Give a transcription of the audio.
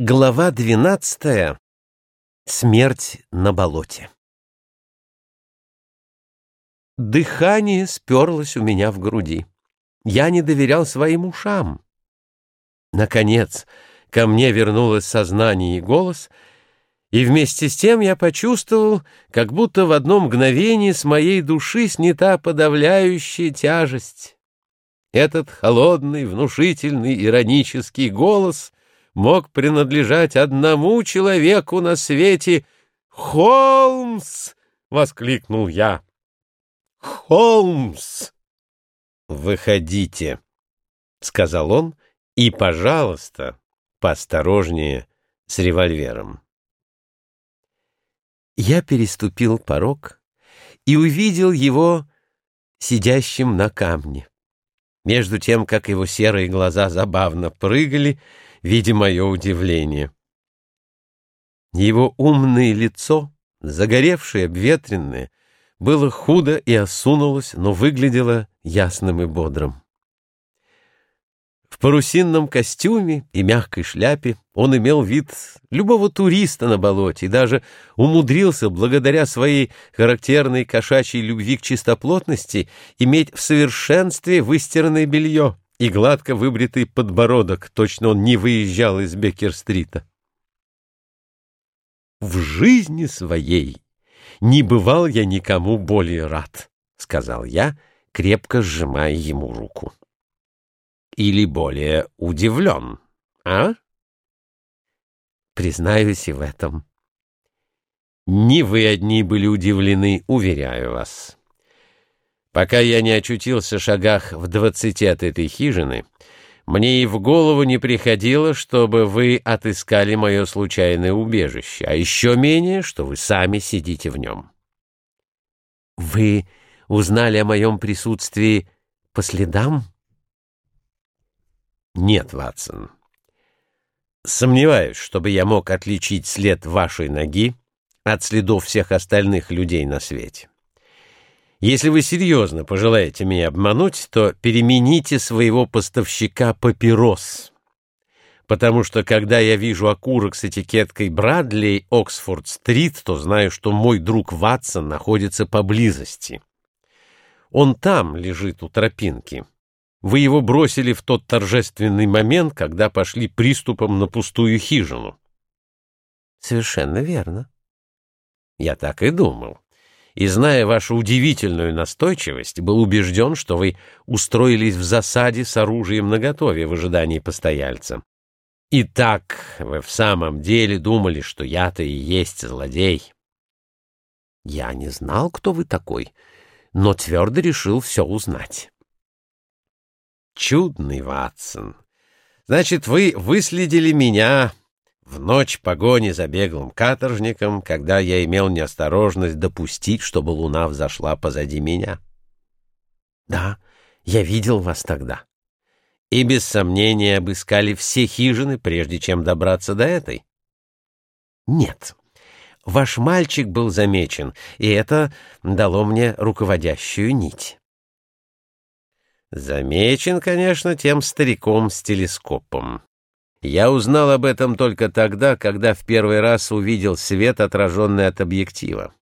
Глава двенадцатая. Смерть на болоте. Дыхание сперлось у меня в груди. Я не доверял своим ушам. Наконец, ко мне вернулось сознание и голос, и вместе с тем я почувствовал, как будто в одно мгновение с моей души снята подавляющая тяжесть. Этот холодный, внушительный, иронический голос — мог принадлежать одному человеку на свете. «Холмс!» — воскликнул я. «Холмс!» «Выходите», — сказал он, — «и, пожалуйста, поосторожнее с револьвером». Я переступил порог и увидел его сидящим на камне. Между тем, как его серые глаза забавно прыгали, видя мое удивление. Его умное лицо, загоревшее, обветренное, было худо и осунулось, но выглядело ясным и бодрым. В парусинном костюме и мягкой шляпе он имел вид любого туриста на болоте и даже умудрился, благодаря своей характерной кошачьей любви к чистоплотности, иметь в совершенстве выстиранное белье и гладко выбритый подбородок, точно он не выезжал из Беккер-стрита. «В жизни своей не бывал я никому более рад», — сказал я, крепко сжимая ему руку. «Или более удивлен, а?» «Признаюсь и в этом». «Не вы одни были удивлены, уверяю вас». Пока я не очутился в шагах в двадцати от этой хижины, мне и в голову не приходило, чтобы вы отыскали мое случайное убежище, а еще менее, что вы сами сидите в нем. Вы узнали о моем присутствии по следам? Нет, Ватсон. Сомневаюсь, чтобы я мог отличить след вашей ноги от следов всех остальных людей на свете. Если вы серьезно пожелаете меня обмануть, то перемените своего поставщика папирос. Потому что, когда я вижу окурок с этикеткой «Брадли Оксфорд-стрит», то знаю, что мой друг Ватсон находится поблизости. Он там лежит у тропинки. Вы его бросили в тот торжественный момент, когда пошли приступом на пустую хижину. Совершенно верно. Я так и думал и, зная вашу удивительную настойчивость, был убежден, что вы устроились в засаде с оружием наготове в ожидании постояльца. И так вы в самом деле думали, что я-то и есть злодей. Я не знал, кто вы такой, но твердо решил все узнать. Чудный Ватсон. Значит, вы выследили меня в ночь погони за беглым каторжником, когда я имел неосторожность допустить, чтобы луна взошла позади меня. Да, я видел вас тогда. И без сомнения обыскали все хижины, прежде чем добраться до этой. Нет, ваш мальчик был замечен, и это дало мне руководящую нить. Замечен, конечно, тем стариком с телескопом. Я узнал об этом только тогда, когда в первый раз увидел свет, отраженный от объектива.